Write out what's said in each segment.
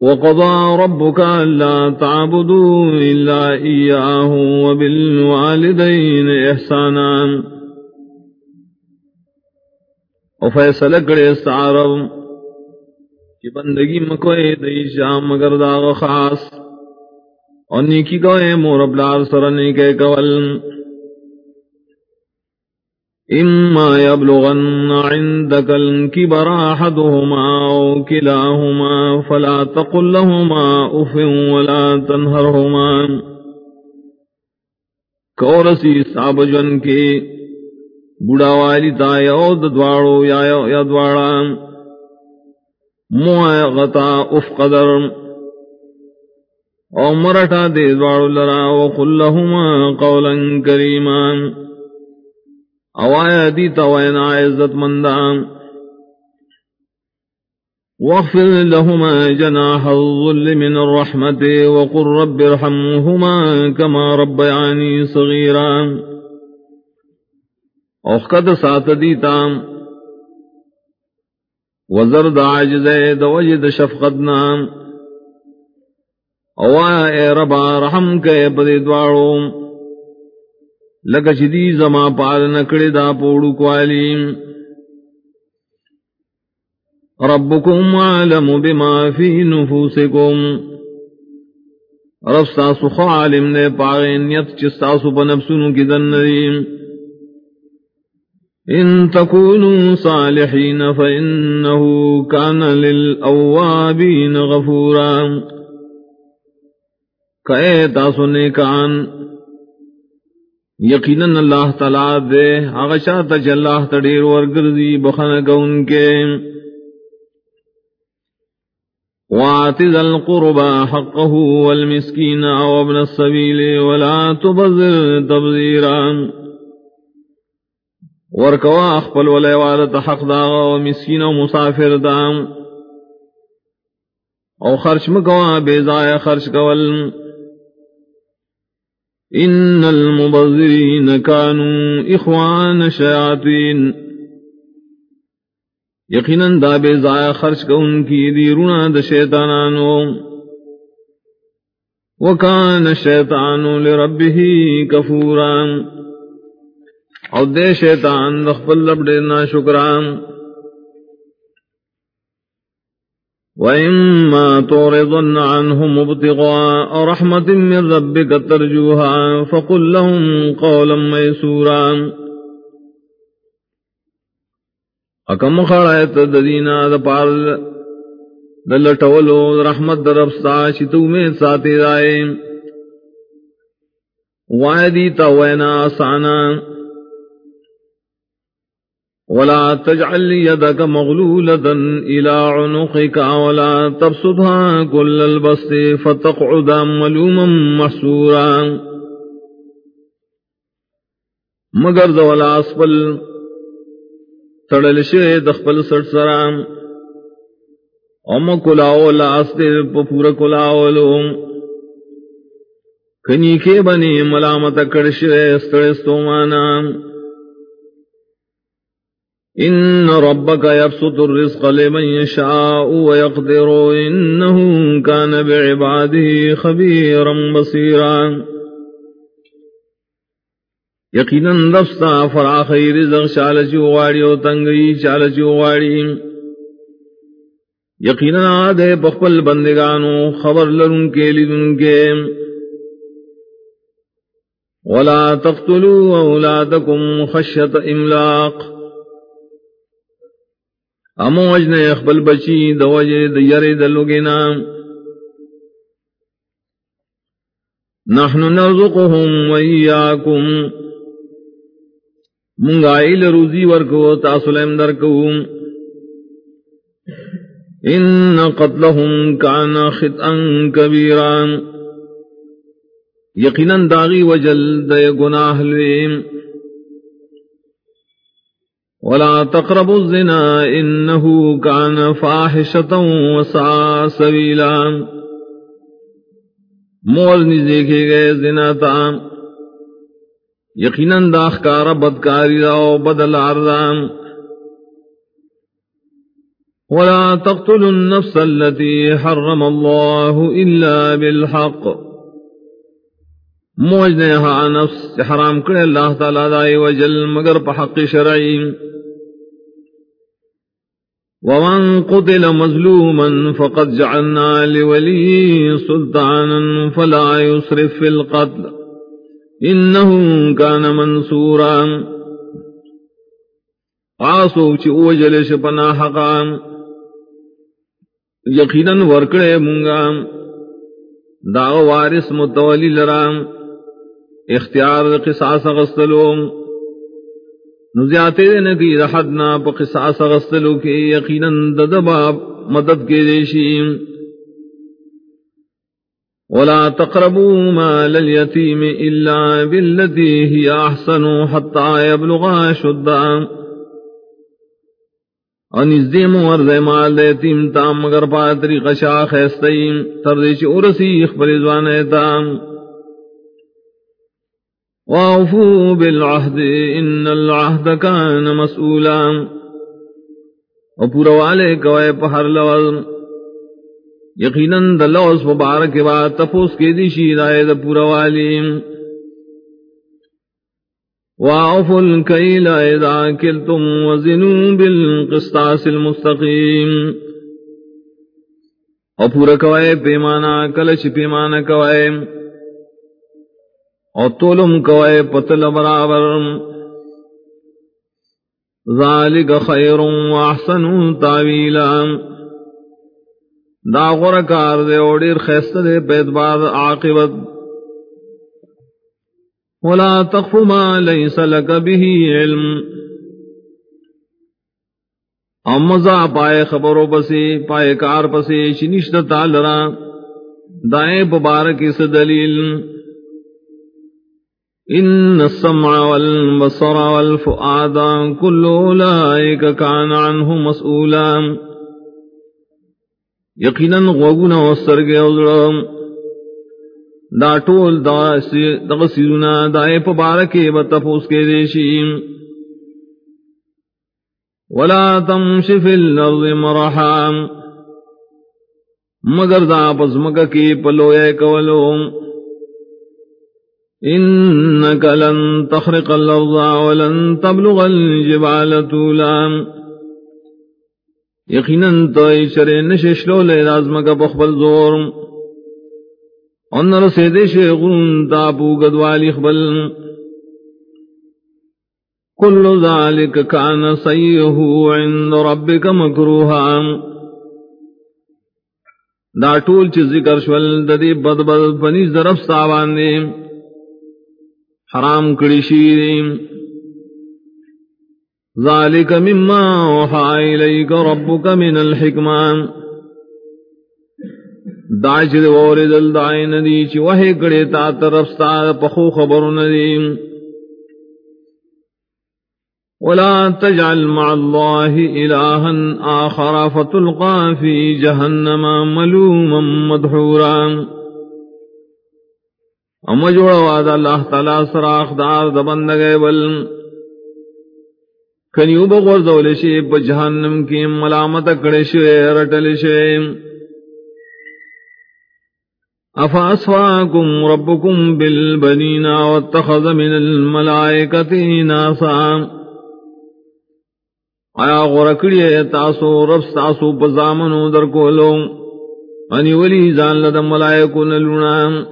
وقضى ربك ألا تعبدوا إلا إياه وبالوالدين إحسانا. وفيصل کرے استعارب کہ بندگی مکوئے دیشا مگر داغ خاص اور نیکی کوئے مورب لار سرنے کے کول. إما يبلغن عندك الكبر أحدهما أو كلاهما فلا تقل لهما أف ولا تنهرهما. کورسی صاحب جن کے بڑا والی تا یو دوارو یا یا دوارا موائے اف قدر او مرٹا دے دوارو لرا وقل لهما قولا کریمان اوایا دی توینا عزت مندان واغفر لهما جناح الظل من الرحمة وقل رب ارحمهما كما ربياني صغيرا. اوخد سات دیتا وزرد عجز دوجد شفقتنا اوایا اے ربا رحم کے بدی دواروں لکا چدی زما پال نکڑی دا پوڑو کوالیم ربکم عالم بما فی نفوسکم. رب ساسو خالم نے پاغی پاغینیت چستاسو پا نفسونو کی دنریم ان تکونوا صالحین فإنہو کان للأوابین غفورا. کئے تاسو نیکان یقیناً اللہ تعالیٰ دے آغشا تج اللہ تڑیر ورگردی بخن کون کے۔ واتذ القربى حقه والمسكين وابن السبيل ولا تبذر تبذيرا۔ ورکوا اخپل ولیوالت حق دا ومسکین و مسافر دا او خرچ مکوا بیزای خرچ کول ان المبذرین کانو اخوان شیاطین یقیناً دا بے ضائع خرچ کا ان کی دیرونا دا شیطانانو۔ وکان شیطانو لربه کفوران او دے شیطان دخپل لبڑے نا شکران وإما تعرضن عنهم ابتغاء رحمة من ربك ترجوها فقل لهم قولا ميسورا اکم خڑایت ددینا دا پار دلٹولو رحمت درفستا چتو میں ساتے رائے وعدی توینا آسانا ولا تجعل يدك مغلولة إلى عنقك ولا تبسطها كل البسط فتقعد ملوما محسورا مگر دولا اسفل تڑل شے دخپل سٹ سرام ام کلاو لاس دے پپور کلاو لوم کنی کے بنی ملامت کڑشے استڑستو مانام ان ربك يبسط الرزق لمن يشاء ويقدر انه كان بعباده خبيرا بصيرا۔ یقینا دستا فراخی رزق، شال چوغاڑی و تنگی، شال چوغاڑی یقینا آدھے بخبل بندگانو، خبر لرن کے لدن کے۔ ولا تقتلوا اولادكم خشية املاق اموج نے اخبل بچی دوجے دیارے دلوگینا نحن نرزقهم وإياكم منگائل روزی ورکو تاسلیم درکو. ان قتلهم كان خطئا كبيرا یقینا داغی وجل دے گناہ لیم ولا تقربوا الزنا انه كان فاحشه وساء سبيلا. مول نی دیکھے گئے زنا تا. یقینا داخ کار بدکاری او بدل ارزام ولا تقتلوا النفس التي حرم الله إلا بالحق. موجنها نفس حرام كل الله تعالى دائي وجل مگر بحق شرعي ومن قتل مظلوما فقد جعلنا لولي سلطانا فلا يسرف في القتل إنه كان منصورا آسوك چی اوجلش پنا حقا یقیناً ورکڑے مونگا دا وارث متولی لرام اختیار قصاص غسلوم غسلو نزیاتے نکی رحدنا پا قصاص غسلو کے یقیناً ددبا مدد کے دیشی ولا تقربوا مال اليتيم إلا بالتي هي أحسن حتى يبلغ شدًا. انزدی مور دے مال دے تام مگر پا طریقہ شاخ ایستیم تردیش ارسی اخبر ازوان ایتام وعفو بالعہد ان العہد کان مسئولا۔ و پورا والے کوئے پہر لوز یقیناً دلوز مبارک بات تفوس کے دیشی دائے دا پورا والیم وَأَوْفُوا الْكَيْلَ إِذَا كِلْتُمْ وَزِنُوا بِالْقِسْطَاسِ الْمُسْتَقِيمِ۔ اور پورا کوئے پیمانا کلچ پیمانا کوئے اور تولم کوئے پتل برابر۔ ذالک خیر واحسن تاویلا۔ دا غرکار دے اوڑیر خیست دے پیدبار عاقبت۔ ولا تخف ما ليس لك به علم۔ امزا پائے خبروں پسی، پائے کار پسی شنشت تالرا دائیں ببارک اس دلیل۔ ان السمع والبصر والفؤاد كل اولئك كان عنه مسؤولا یقینا غوگنا وسرگے اولم دا ٹول دا دغ سیرونا دائے پبارکے بتفوس کے دیشیم ولا تمش فی الارض مرحام مگر دا پزمک کی پلوئے کولو. انکا لن تخرق الارض ولن تبلغ الجبال طولا. یقیناً تو ایشر نششلو لے لازمک بخبل زورم ان رسید شیغون تابو گدوالی خبل. کل ذالک کان سیہو عند ربک مکروحا دا ٹول چی ذکر شول ددی بد بد پنیز درف ساوان دے. حرام کڑی شیریم ذالک مما وحا الیک ربک من الحکمان دا داج دے وور دل دائے ندی چی وحی کڑے تا طرف ستا پخو خبر ندی ولا تجعل مع الله إلها آخر فتلقى في جهنم ملوما مدحورا. اما جوڑا وعد اللہ تعالی سراخ دار دبند گئے بل کنیو بغور دولشی پا جہنم کی ملامت کڑے شوئے رٹل شوئے افاسواکم ربکم بالبنین واتخذ من الملائکت ناسا آیا غرکڑی تاسو رب تاسو پزامنو در کولو۔ انی ولی زان لدم ملائکو نلونا۔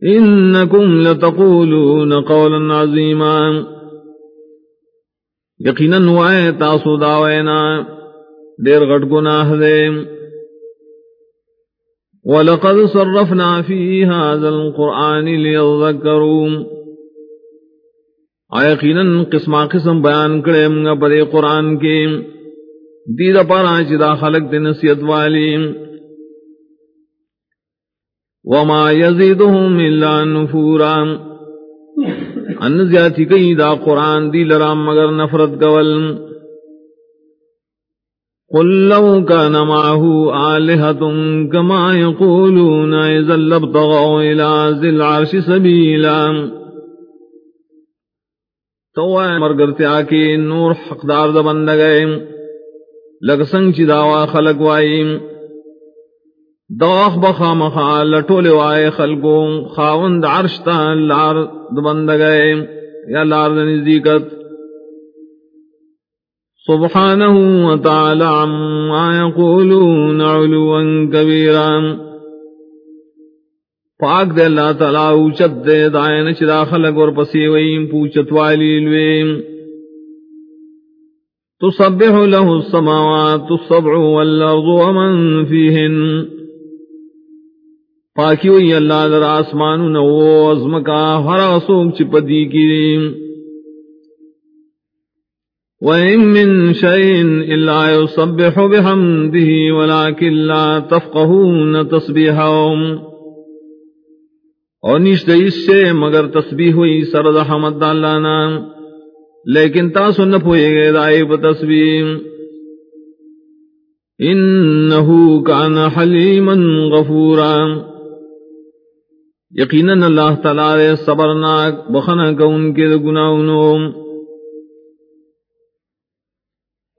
انکم لتقولون قولا عظیما یقینا وائے تاسو داوینا دیر غٹ گناہ دیم ولقد صرفنا في هذا القرآن ليذكروا. آیقینا قسم قسم بیان کرے منگا پدے قرآن کے. دید پارا چدا خلق دے نصیت والی. وما يزيدهم الا نفورا. ان زیادی کئی دا قرآن دی لرام مگر نفرت گول. قل لو كان معه آلهة كما يقولون إذا لابتغوا إلى ذي العرش سبيلا تو مرگر تے آکے نور حقدار دا بند گئے لگ سنگ چی داوا خلق وائیم دوخ بخا مخا لٹول وائے خلقو، خاوند عرشتا لار دبند گئے یا لار دنزدیکت۔ سبحانه وتعالى عما يقولون علوا كبيرا پاک دے اللہ تعالی اوچت دے دائن چدا خلق اور پسی ویم پوچت والی لویم تصبح له السماوات السبع والارض ومن فيهن پاکی وی اللہ در آسمان نو ازمکا، ہر اسوک چپدی کریم وَإِن مِّن شَيْءٍ إِلَّا يُسَبِّحُ بِحَمْدِهِ وَلَكِن لَّا تَفْقَهُونَ تَسْبِيحَهُمْ اور نشتے اس سے مگر تسبیح ہوئی سرد حمد اللہ نام۔ لیکن تاسو نہ پوئے گئے دائب تسبیح۔ انہو کان حلیما غفورا۔ یقینا اللہ تعالی صبرناک بخنا کون کے گناہوں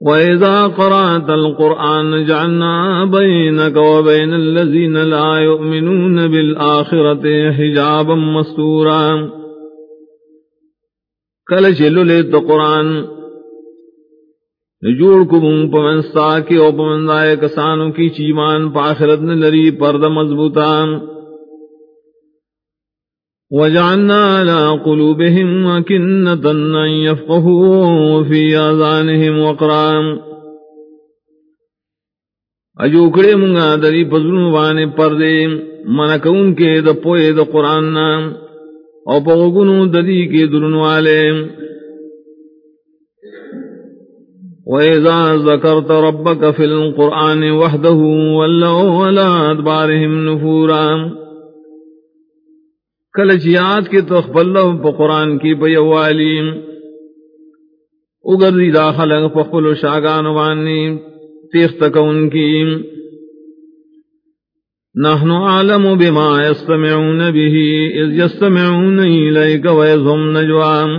وَإِذَا قَرَأْتَ الْقُرْآنَ جَعَلْنَا بَيْنَكَ وَبَيْنَ الَّذِينَ لَا يُؤْمِنُونَ بِالْآخِرَةِ حِجَابًا مَسْتُورًا کل چلو لے تو قرآن۔ نجوڑ کو بھون پمنستا کے او پمندائے کسانوں کی چیمان پاخرت نلری پرد مضبوطان وجعلنا على قلوبهم وكنة أن يفقهوا في آذانهم وقرام اجو کڑے منگا دری پزرون وانے پردے منکون کے دا پوئے دا قرآن نام، او پغگنو دری کے درن والے. وَإِذَا ذَكَرْتَ رَبَّكَ فِي الْقُرْآنِ وَحْدَهُ وَلَّوْ وَلَا أَدْبَارِهِمْ نُفُورًا. کل چیات کے تو خبلو پا قرآن کی پیوالی اگر دی داخل پخل و شاگان وانی تیخت کون کی. نحن عالم بما يستمعون به اذ يستمعون إليك ويزهم نجوام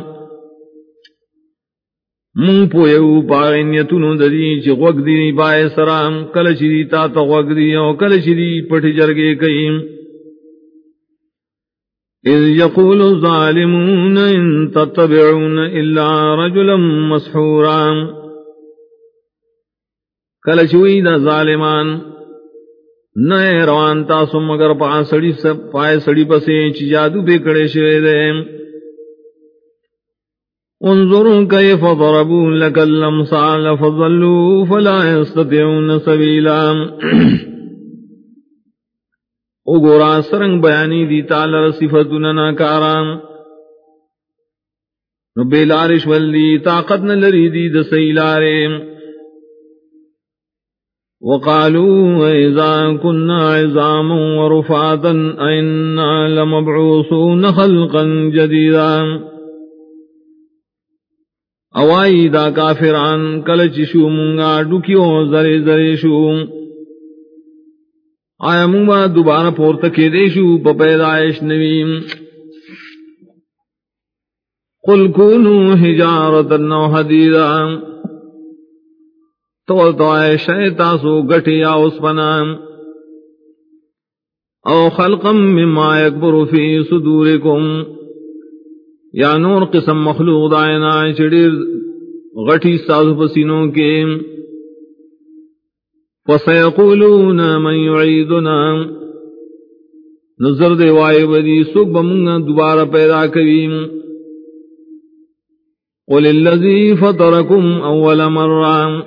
من پویو پاغین یتونو ددی چی غوگ دی پائے سرام، کل چی دی تا تا غوگ دی او کل چی دی پٹی جرگے کئیم. إذ يقول الظالمون إن تتبعون إلا رجلا مسحورا. کل چوئی دا ظالمان نئے روان تاسو مگر پا سڑی سب پائے سڑی پسے چی جادو پہ کڑے شوئے دے انظروا كيف ضربوا لك اللمصال فظلوا فلا يستطيعون سبيلا. او گورا سرنگ بیانی دی تالر صفتنا ناکاران. نو بیلارش ولی طاقت نلری دی دسیلارے وقالوا اذا كنا عظاما ورفاتا انا لمبعوثون خلقا جديدا اوائی دا کافران کلچ شو منگا ڈکیو زرے زرے شو. آیا مونگا دوبارہ پورتا کے دیشو پا پیدائش نویم قل کونو حجارتا نو حدیدا تو تو آئے شیطاسو گٹی یا اس او خلقا مما یکبر فی صدورکم۔ یا نور قسم مخلوق دائنا چڑیر غٹی سازو پسینوں کے۔ فسيقولون من يعيدنا نظر دے وائے ودی سوک بمونگا دوبارہ پیدا کریم. قل اللذی فطرکم اول مرام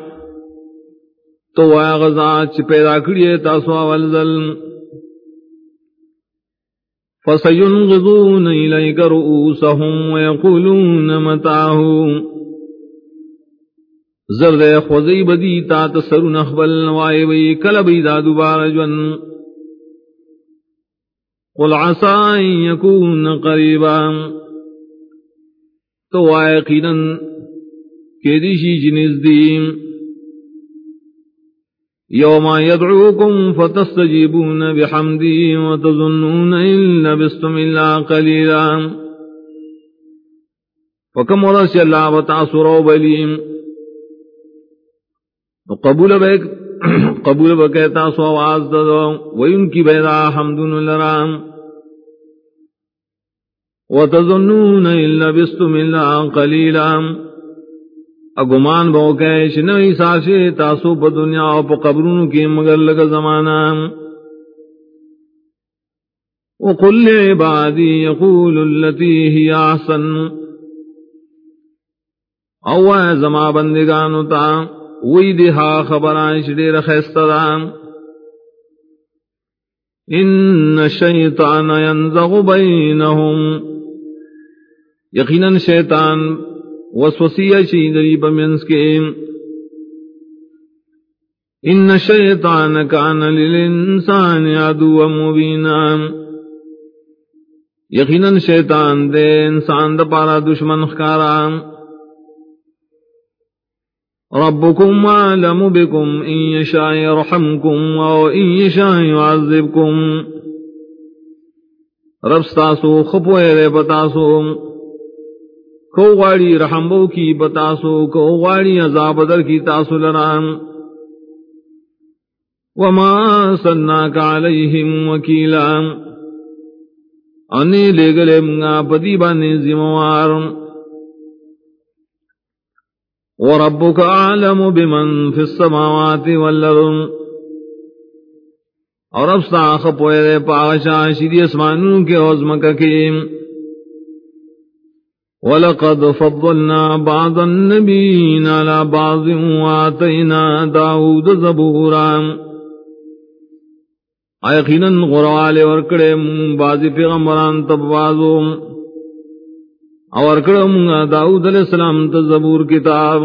تو وائے غزات چھ پیدا کریے تاسو اول ظلم فسينغضون إليك رؤوسهم ويقولون متاهون زرد خوزی بدی تا تسر نخبل نوائی وی کلبی دا دوبار جون. قل عسا یکون قریبا. تو آئے قیدن کہ دیشی جنز دیم. یوم یدعوکم فتستجیبون بحمدی وتظنون ان لبستم اللہ قلیلا. فکم ورسی اللہ وتعصروا بلیم. قبول بے قبول بے کہتا سو آواز دو وی کی بیدا حمدن لرام وتظنون الا بستم الا قليلا اگمان بو کہ شنوی ساشے تاسو په دنیا او په قبرونو کې مگر لگا زمانہ. وقل لعبادي يقول التي هي احسن. او زما بندگانو تا وی دی ها خبران شدیر خیستدان ان الشیطان ينزغ بینهم یقیناً شیطان وسوسی شی دری بمنس کے ان شیطان کان للانسان عدو مبینا. یقیناً شیطان دے انسان دا پارا دشمن خکارا. ربكم عالم بكم، إن يشاء يرحمكم وإن يشاء يعذبكم. رب ستاسو خبوئے رے بتاسو. کو غاڑی رحمبو کی بتاسو، کو غاڑی عذاب در کی تاسو لرام وما سناک علیہم وکیلا انی لے گلے منگا پتی بانے زموار. وربک عالم بمن فی السماوات واللرم اور اب ساخ پوئے دے پاغشا شیدی اسمانوں کے عظمک کیم ولقد فضلنا بعض النبيين على بعض واتينا داود زبورا. ایقینا غروال ورکڑے بعض پیغمبران تب اور کڑم داؤد علیہ السلام تزبور کتاب